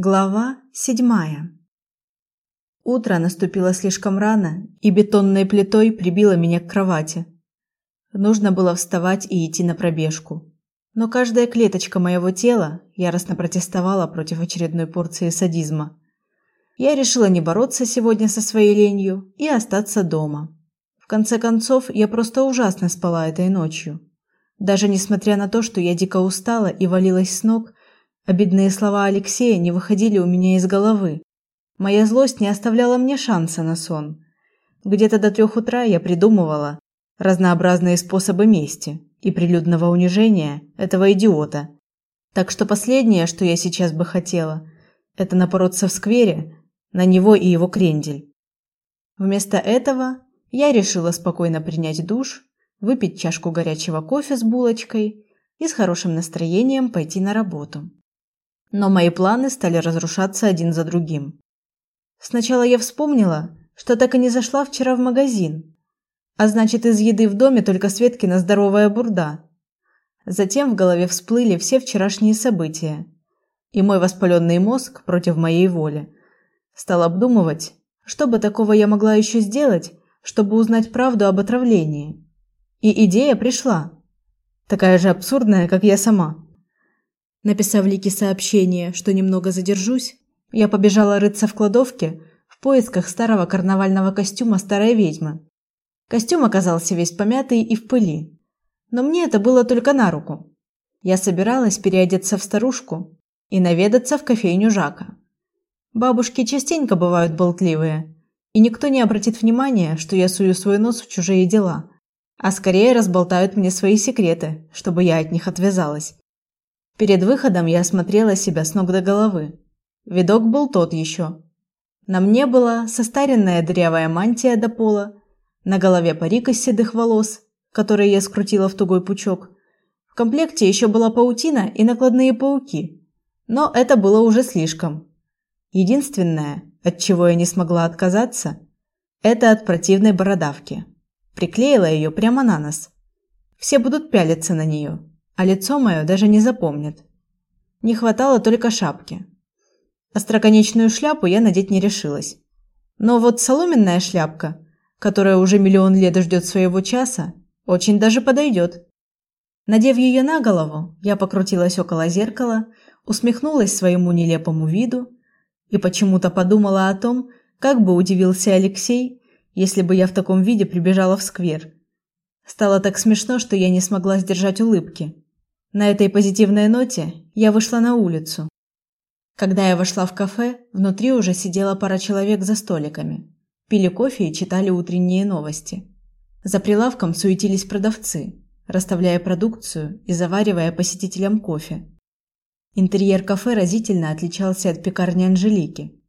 Глава седьмая. Утро наступило слишком рано и бетонной плитой прибило меня к кровати. Нужно было вставать и идти на пробежку. Но каждая клеточка моего тела яростно протестовала против очередной порции садизма. Я решила не бороться сегодня со своей ленью и остаться дома. В конце концов, я просто ужасно спала этой ночью. Даже несмотря на то, что я дико устала и валилась с ног, Обидные слова Алексея не выходили у меня из головы. Моя злость не оставляла мне шанса на сон. Где-то до трех утра я придумывала разнообразные способы мести и прилюдного унижения этого идиота. Так что последнее, что я сейчас бы хотела, это напороться в сквере на него и его крендель. Вместо этого я решила спокойно принять душ, выпить чашку горячего кофе с булочкой и с хорошим настроением пойти на работу. Но мои планы стали разрушаться один за другим. Сначала я вспомнила, что так и не зашла вчера в магазин. А значит, из еды в доме только Светкина здоровая бурда. Затем в голове всплыли все вчерашние события. И мой воспаленный мозг против моей воли стал обдумывать, что бы такого я могла еще сделать, чтобы узнать правду об отравлении. И идея пришла. Такая же абсурдная, как я сама. Написав Лике сообщение, что немного задержусь, я побежала рыться в кладовке в поисках старого карнавального костюма старой ведьмы. Костюм оказался весь помятый и в пыли. Но мне это было только на руку. Я собиралась переодеться в старушку и наведаться в кофейню Жака. Бабушки частенько бывают болтливые, и никто не обратит внимания, что я сую свой нос в чужие дела, а скорее разболтают мне свои секреты, чтобы я от них отвязалась. Перед выходом я осмотрела себя с ног до головы. Видок был тот еще. На мне была состаренная дырявая мантия до пола, на голове парик из седых волос, которые я скрутила в тугой пучок. В комплекте еще была паутина и накладные пауки. Но это было уже слишком. Единственное, от чего я не смогла отказаться, это от противной бородавки. Приклеила ее прямо на нос. Все будут пялиться на нее а лицо мое даже не запомнят. Не хватало только шапки. Остроконечную шляпу я надеть не решилась. Но вот соломенная шляпка, которая уже миллион лет ждет своего часа, очень даже подойдет. Надев ее на голову, я покрутилась около зеркала, усмехнулась своему нелепому виду и почему-то подумала о том, как бы удивился Алексей, если бы я в таком виде прибежала в сквер. Стало так смешно, что я не смогла сдержать улыбки. На этой позитивной ноте я вышла на улицу. Когда я вошла в кафе, внутри уже сидела пара человек за столиками. Пили кофе и читали утренние новости. За прилавком суетились продавцы, расставляя продукцию и заваривая посетителям кофе. Интерьер кафе разительно отличался от пекарни Анжелики.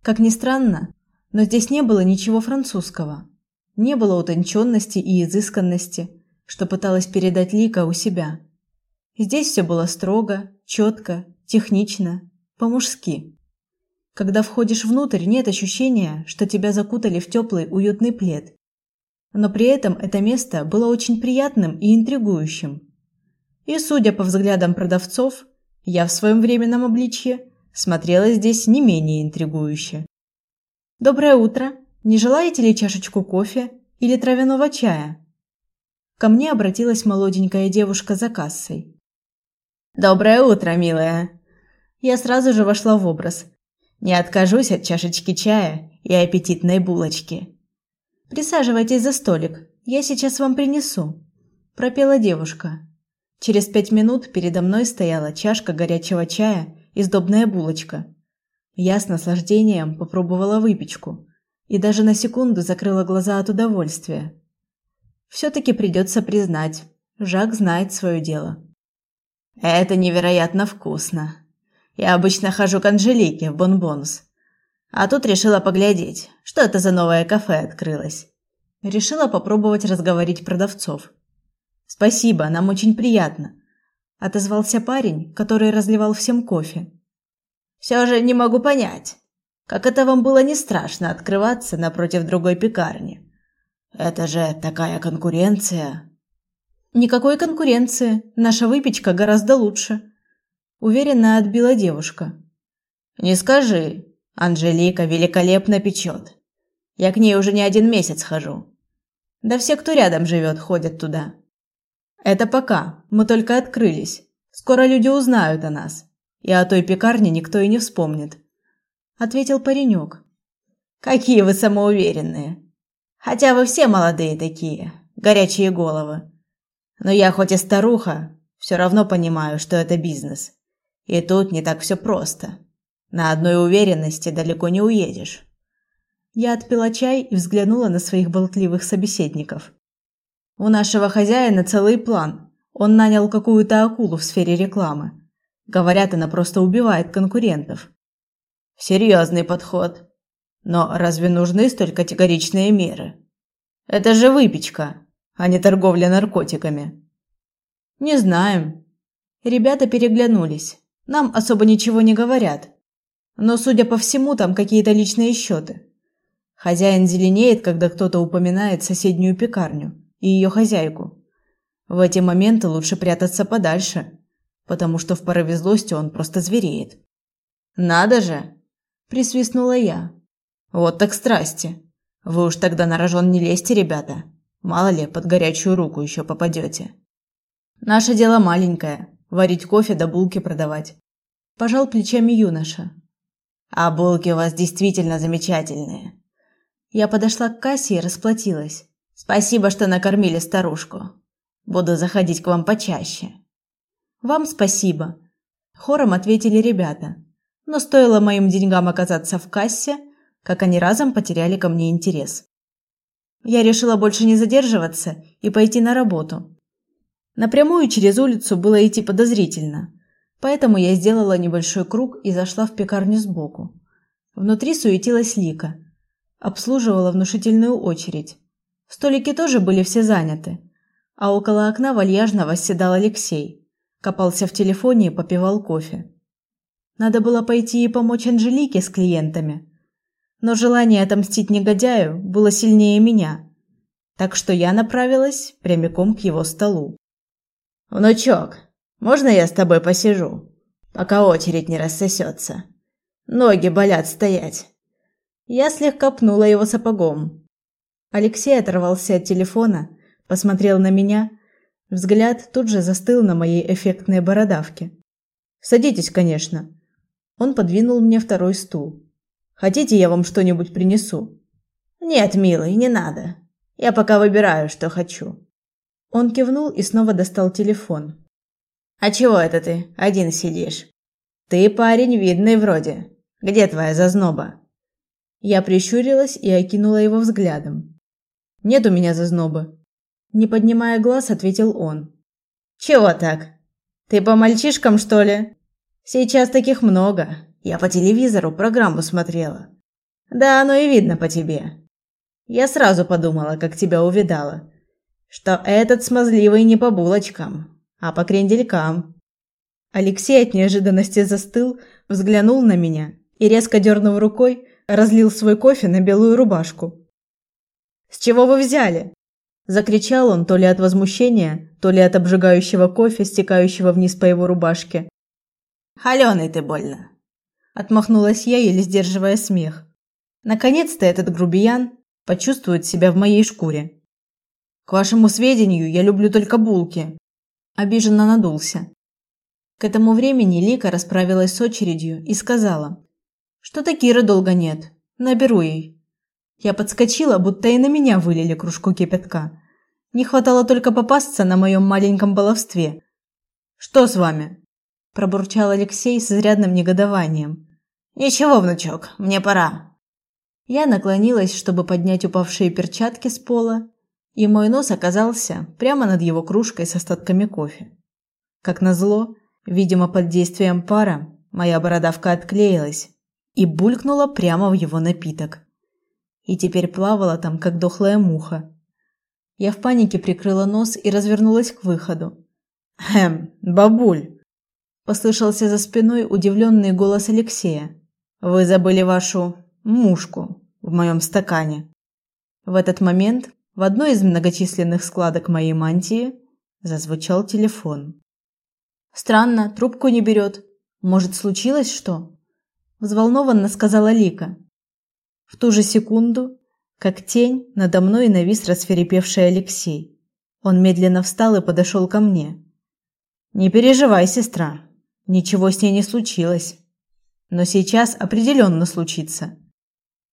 Как ни странно, но здесь не было ничего французского. Не было утонченности и изысканности, что пыталась передать Лика у себя – Здесь все было строго, четко, технично, по-мужски. Когда входишь внутрь, нет ощущения, что тебя закутали в теплый, уютный плед. Но при этом это место было очень приятным и интригующим. И, судя по взглядам продавцов, я в своем временном обличье смотрела здесь не менее интригующе. «Доброе утро! Не желаете ли чашечку кофе или травяного чая?» Ко мне обратилась молоденькая девушка за кассой. Доброе утро, милая. Я сразу же вошла в образ. Не откажусь от чашечки чая и аппетитной булочки. Присаживайтесь за столик. Я сейчас вам принесу, пропела девушка. Через пять минут передо мной стояла чашка горячего чая и сдобная булочка. Я с наслаждением попробовала выпечку и даже на секунду закрыла глаза от удовольствия. все таки придется признать, Жак знает свое дело. Это невероятно вкусно. Я обычно хожу к Анжелике в Бонбонс. А тут решила поглядеть, что это за новое кафе открылось. Решила попробовать разговорить продавцов. Спасибо, нам очень приятно, отозвался парень, который разливал всем кофе. Все же не могу понять, как это вам было не страшно открываться напротив другой пекарни. Это же такая конкуренция. Никакой конкуренции. Наша выпечка гораздо лучше, уверенно отбила девушка. Не скажи. Анжелика великолепно печет. Я к ней уже не один месяц хожу. Да все, кто рядом живет, ходят туда. Это пока. Мы только открылись. Скоро люди узнают о нас. И о той пекарне никто и не вспомнит. Ответил паренек. Какие вы самоуверенные. Хотя вы все молодые такие, горячие головы. Но я хоть и старуха, все равно понимаю, что это бизнес. И тут не так все просто. На одной уверенности далеко не уедешь. Я отпила чай и взглянула на своих болтливых собеседников. У нашего хозяина целый план. Он нанял какую-то акулу в сфере рекламы. Говорят, она просто убивает конкурентов. Серьезный подход. Но разве нужны столь категоричные меры? Это же выпечка, а не торговля наркотиками. Не знаем. Ребята переглянулись. Нам особо ничего не говорят. Но, судя по всему, там какие-то личные счеты. Хозяин зеленеет, когда кто-то упоминает соседнюю пекарню и ее хозяйку. В эти моменты лучше прятаться подальше, потому что в порыве злости он просто звереет. «Надо же!» – присвистнула я. «Вот так страсти! Вы уж тогда на рожон не лезьте, ребята. Мало ли, под горячую руку еще попадете. Наше дело маленькое – варить кофе да булки продавать». Пожал плечами юноша. «А булки у вас действительно замечательные. Я подошла к кассе и расплатилась. Спасибо, что накормили старушку. Буду заходить к вам почаще. Вам спасибо, хором ответили ребята. Но стоило моим деньгам оказаться в кассе, как они разом потеряли ко мне интерес. Я решила больше не задерживаться и пойти на работу. Напрямую через улицу было идти подозрительно, поэтому я сделала небольшой круг и зашла в пекарню сбоку. Внутри суетилась Лика, обслуживала внушительную очередь. Столики тоже были все заняты, а около окна вальяжно восседал Алексей, копался в телефоне и попивал кофе. Надо было пойти и помочь Анжелике с клиентами, но желание отомстить негодяю было сильнее меня, так что я направилась прямиком к его столу. «Внучок, можно я с тобой посижу, пока очередь не рассосется? Ноги болят стоять». Я слегка пнула его сапогом. Алексей оторвался от телефона, посмотрел на меня. Взгляд тут же застыл на моей эффектной бородавке. «Садитесь, конечно». Он подвинул мне второй стул. «Хотите, я вам что-нибудь принесу?» «Нет, милый, не надо. Я пока выбираю, что хочу». Он кивнул и снова достал телефон. «А чего это ты один сидишь? Ты парень видный вроде. Где твоя зазноба?» Я прищурилась и окинула его взглядом. Нет у меня зазнобы. Не поднимая глаз, ответил он. Чего так? Ты по мальчишкам, что ли? Сейчас таких много. Я по телевизору программу смотрела. Да, оно и видно по тебе. Я сразу подумала, как тебя увидала, что этот смазливый не по булочкам, а по кренделькам. Алексей от неожиданности застыл, взглянул на меня и резко дернув рукой, разлил свой кофе на белую рубашку. «С чего вы взяли?» Закричал он то ли от возмущения, то ли от обжигающего кофе, стекающего вниз по его рубашке. «Холёный ты больно!» Отмахнулась я, еле сдерживая смех. Наконец-то этот грубиян почувствует себя в моей шкуре. К вашему сведению, я люблю только булки. Обиженно надулся. К этому времени Лика расправилась с очередью и сказала: что-то Киры долго нет. Наберу ей. Я подскочила, будто и на меня вылили кружку кипятка. Не хватало только попасться на моем маленьком баловстве. Что с вами? Пробурчал Алексей с изрядным негодованием. Ничего, внучок, мне пора. Я наклонилась, чтобы поднять упавшие перчатки с пола, и мой нос оказался прямо над его кружкой с остатками кофе. Как назло, видимо, под действием пара, моя бородавка отклеилась, и булькнула прямо в его напиток. И теперь плавала там, как дохлая муха. Я в панике прикрыла нос и развернулась к выходу. «Хм, бабуль!» Послышался за спиной удивленный голос Алексея. «Вы забыли вашу мушку в моем стакане». В этот момент в одной из многочисленных складок моей мантии зазвучал телефон. «Странно, трубку не берет. Может, случилось что?» взволнованно сказала Лика. В ту же секунду, как тень, надо мной навис расферепевший Алексей. Он медленно встал и подошел ко мне. Не переживай, сестра. Ничего с ней не случилось. Но сейчас определенно случится.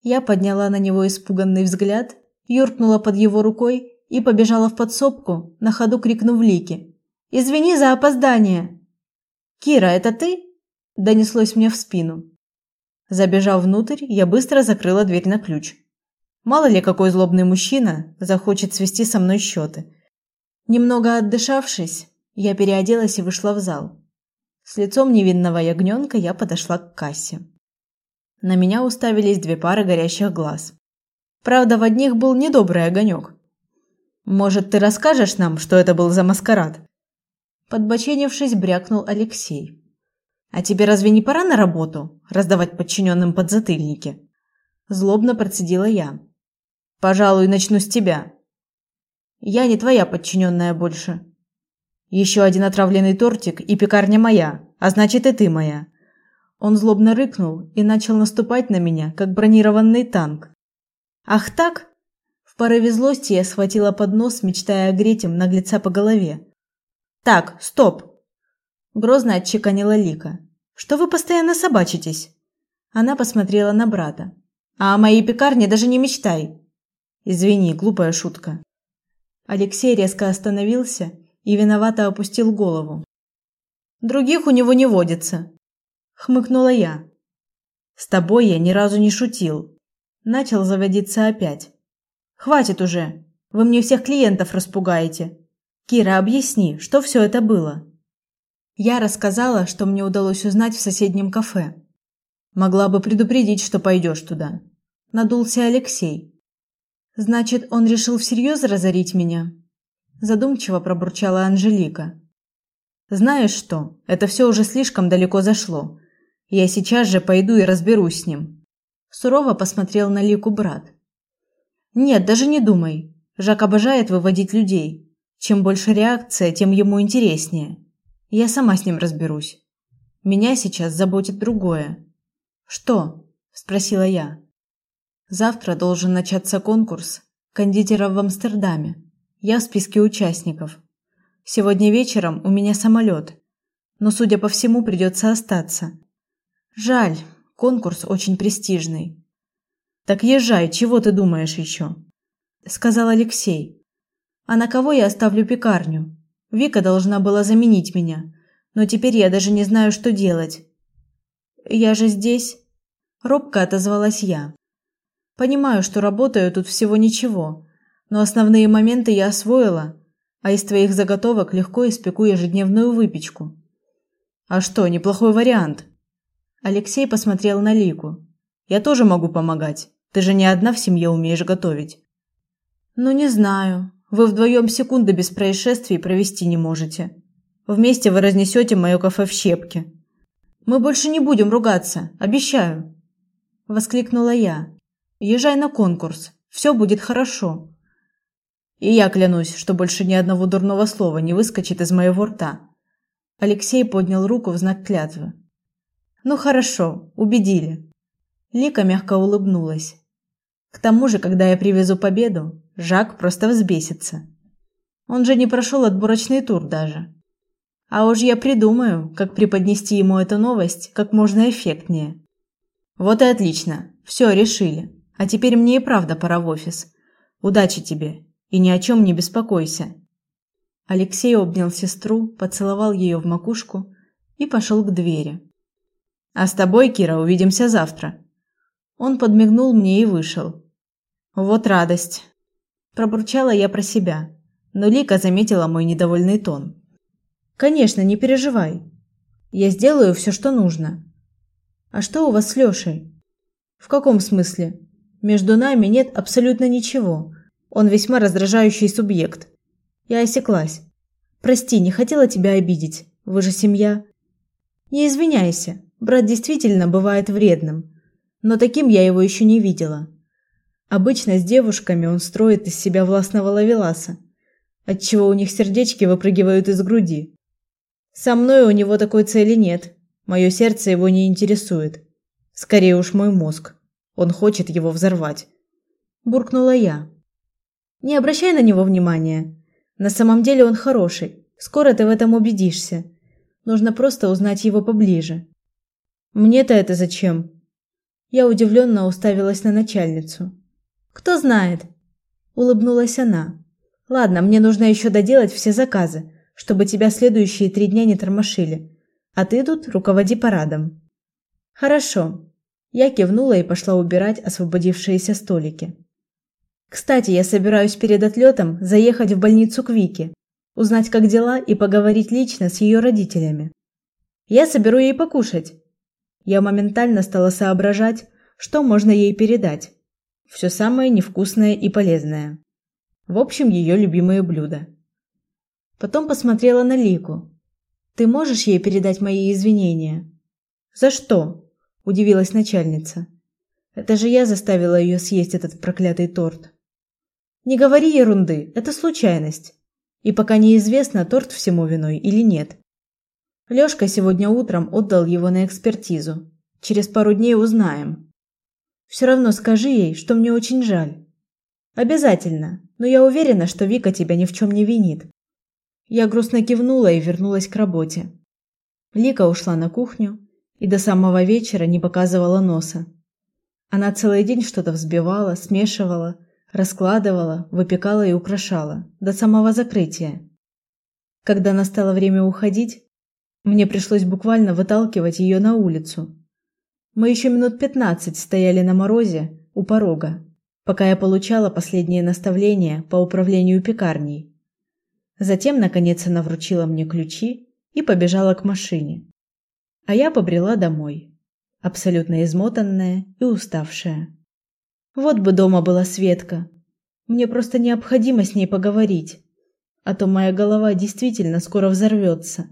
Я подняла на него испуганный взгляд, юркнула под его рукой и побежала в подсобку, на ходу крикнув Лике: "Извини за опоздание". "Кира, это ты?" донеслось мне в спину. Забежав внутрь, я быстро закрыла дверь на ключ. Мало ли какой злобный мужчина захочет свести со мной счеты. Немного отдышавшись, я переоделась и вышла в зал. С лицом невинного ягненка я подошла к кассе. На меня уставились две пары горящих глаз. Правда, в одних был недобрый огонек. Может, ты расскажешь нам, что это был за маскарад? Подбоченившись, брякнул Алексей. А тебе разве не пора на работу раздавать подчиненным подзатыльники? Злобно процедила я. Пожалуй, начну с тебя. Я не твоя подчиненная больше. Еще один отравленный тортик и пекарня моя, а значит и ты моя. Он злобно рыкнул и начал наступать на меня, как бронированный танк. Ах так? В порыве злости я схватила поднос, мечтая огреть им наглеца по голове. Так, стоп. Грозно отчеканила Лика. Что вы постоянно собачитесь? Она посмотрела на брата. А о моей пекарне даже не мечтай. Извини, глупая шутка. Алексей резко остановился и виновато опустил голову. Других у него не водится, хмыкнула я. С тобой я ни разу не шутил. Начал заводиться опять. Хватит уже. Вы мне всех клиентов распугаете. Кира, объясни, что все это было? Я рассказала, что мне удалось узнать в соседнем кафе. Могла бы предупредить, что пойдешь туда. Надулся Алексей. Значит, он решил всерьез разорить меня задумчиво пробурчала Анжелика. Знаешь что? Это все уже слишком далеко зашло. Я сейчас же пойду и разберусь с ним. Сурово посмотрел на Лику брат. Нет, даже не думай. Жак обожает выводить людей. Чем больше реакция, тем ему интереснее. Я сама с ним разберусь. Меня сейчас заботит другое. Что? спросила я. Завтра должен начаться конкурс кондитеров в Амстердаме. Я в списке участников. Сегодня вечером у меня самолет, но, судя по всему, придется остаться. Жаль, конкурс очень престижный. Так езжай, чего ты думаешь еще? сказал Алексей. А на кого я оставлю пекарню? Вика должна была заменить меня, но теперь я даже не знаю, что делать. Я же здесь, робко отозвалась я. Понимаю, что работаю тут всего ничего, но основные моменты я освоила, а из твоих заготовок легко испеку ежедневную выпечку. А что, неплохой вариант. Алексей посмотрел на Лику. Я тоже могу помогать. Ты же не одна в семье умеешь готовить. Ну не знаю. Вы вдвоем секунды без происшествий провести не можете. Вместе вы разнесете мое кафе в щепки. Мы больше не будем ругаться, обещаю, воскликнула я. Езжай на конкурс. Все будет хорошо. И я клянусь, что больше ни одного дурного слова не выскочит из моего рта. Алексей поднял руку в знак клятвы. Ну хорошо, убедили. Лика мягко улыбнулась. К тому же, когда я привезу победу, Жак просто взбесится. Он же не прошел отборочный тур даже. А уж я придумаю, как преподнести ему эту новость как можно эффектнее. Вот и отлично. Все решили. А теперь мне и правда пора в офис. Удачи тебе и ни о чем не беспокойся. Алексей обнял сестру, поцеловал ее в макушку и пошел к двери. А с тобой, Кира, увидимся завтра. Он подмигнул мне и вышел. Вот радость, пробурчала я про себя, но Лика заметила мой недовольный тон. Конечно, не переживай. Я сделаю все, что нужно. А что у вас с Лешей? В каком смысле? Между нами нет абсолютно ничего. Он весьма раздражающий субъект. Я осеклась. Прости, не хотела тебя обидеть. Вы же семья. Не извиняйся. Брат действительно бывает вредным, но таким я его еще не видела. Обычно с девушками он строит из себя властного ловеласа, отчего у них сердечки выпрыгивают из груди. Со мной у него такой цели нет. Мое сердце его не интересует. Скорее уж мой мозг. Он хочет его взорвать. Буркнула я. Не обращай на него внимания. На самом деле он хороший. Скоро ты в этом убедишься. Нужно просто узнать его поближе. Мне-то это зачем? Я удивленно уставилась на начальницу. Кто знает? Улыбнулась она. Ладно, мне нужно еще доделать все заказы, чтобы тебя следующие три дня не тормошили. А ты тут руководи парадом. Хорошо. Я кивнула и пошла убирать освободившиеся столики. Кстати, я собираюсь перед отлетом заехать в больницу к Вике, узнать, как дела и поговорить лично с ее родителями. Я соберу ей покушать. Я моментально стала соображать, что можно ей передать. Все самое невкусное и полезное. В общем, ее любимые блюда. Потом посмотрела на Лику. Ты можешь ей передать мои извинения? За что? удивилась начальница. Это же я заставила ее съесть этот проклятый торт. Не говори ерунды, это случайность. И пока неизвестно, торт всему виной или нет. Лёшка сегодня утром отдал его на экспертизу. Через пару дней узнаем. Все равно скажи ей, что мне очень жаль. Обязательно, но я уверена, что Вика тебя ни в чем не винит. Я грустно кивнула и вернулась к работе. Лика ушла на кухню и до самого вечера не показывала носа. Она целый день что-то взбивала, смешивала, раскладывала, выпекала и украшала до самого закрытия. Когда настало время уходить, мне пришлось буквально выталкивать ее на улицу. Мы еще минут пятнадцать стояли на морозе у порога, пока я получала последние наставления по управлению пекарней. Затем наконец она вручила мне ключи и побежала к машине. А я побрела домой, абсолютно измотанная и уставшая. Вот бы дома была Светка. Мне просто необходимо с ней поговорить, а то моя голова действительно скоро взорвется.